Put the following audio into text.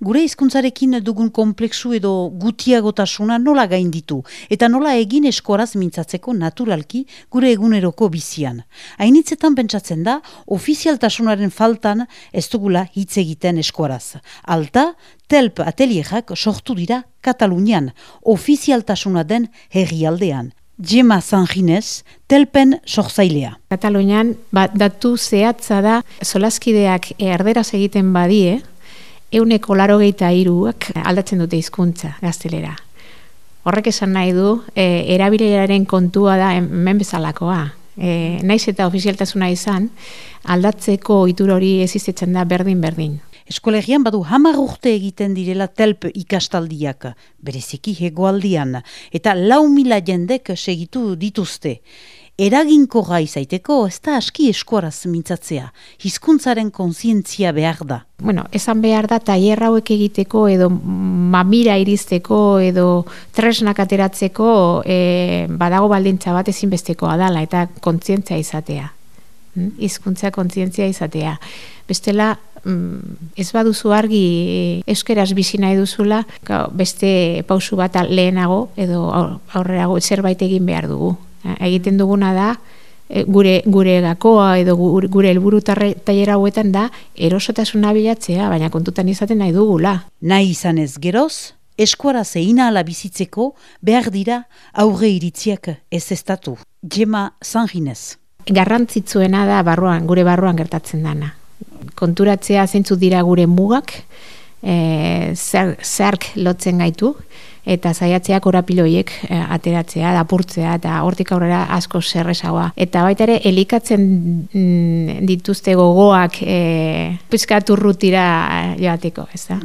gure hizkuntzarekin dugun kompleksu edo gutiagotasuna nola gainditu eta nola egin eskoraz mintzatzeko naturalki gure eguneroko bizian. Hainitzetan pentsatzen da, ofizialtasunaren faltan ez dugula hitz egiten eskoraz. Alta, telp atelierak sortu dira Katalunian, ofizialtasuna den herrialdean. Jema Sanjinez, telpen sortzailea. Katalunian, ba, datu zehatza da, solaskideak erderaz egiten badie, euneko laro gehieta iruak aldatzen dute hizkuntza gaztelera. Horrek esan nahi du, e, erabileraren kontua da hemen bezalakoa. E, naiz eta ofizialtasuna izan, aldatzeko itur hori ezizetzen da berdin-berdin. Eskolegian badu hamar urte egiten direla telp ikastaldiak, bereziki hegoaldian, eta lau mila jendek segitu dituzte. Eraginko gai zaiteko, ez da aski eskuaraz mintzatzea, hizkuntzaren konzientzia behar da. Bueno, esan behar da, taier hauek egiteko, edo mamira irizteko, edo tresnak ateratzeko, e, badago baldintza bat ezinbestekoa dala, eta kontzientzia izatea. Hm? Hizkuntza kontzientzia izatea. Bestela, mm, ez baduzu argi euskeraz bizi nahi duzula, beste pausu bat lehenago edo aurrerago zerbait egin behar dugu. Egiten duguna da, e, gure gure gakoa edo gure helburu tailera hauetan da erosotasuna bilatzea, baina kontutan izaten nahi dugula. Nahi izan ez geroz, eskuara zeina ala bizitzeko behar dira aurre iritziak ez estatu. Jema Sanjinez. Garrantzitzuena da barruan, gure barruan gertatzen dana konturatzea zeintzu dira gure mugak, e, zer, zerk lotzen gaitu, eta zaiatzeak orapiloiek e, ateratzea, dapurtzea, eta hortik aurrera asko zerrezagoa. Eta baita ere, elikatzen mm, dituzte gogoak e, pizkaturrutira joateko, ez da?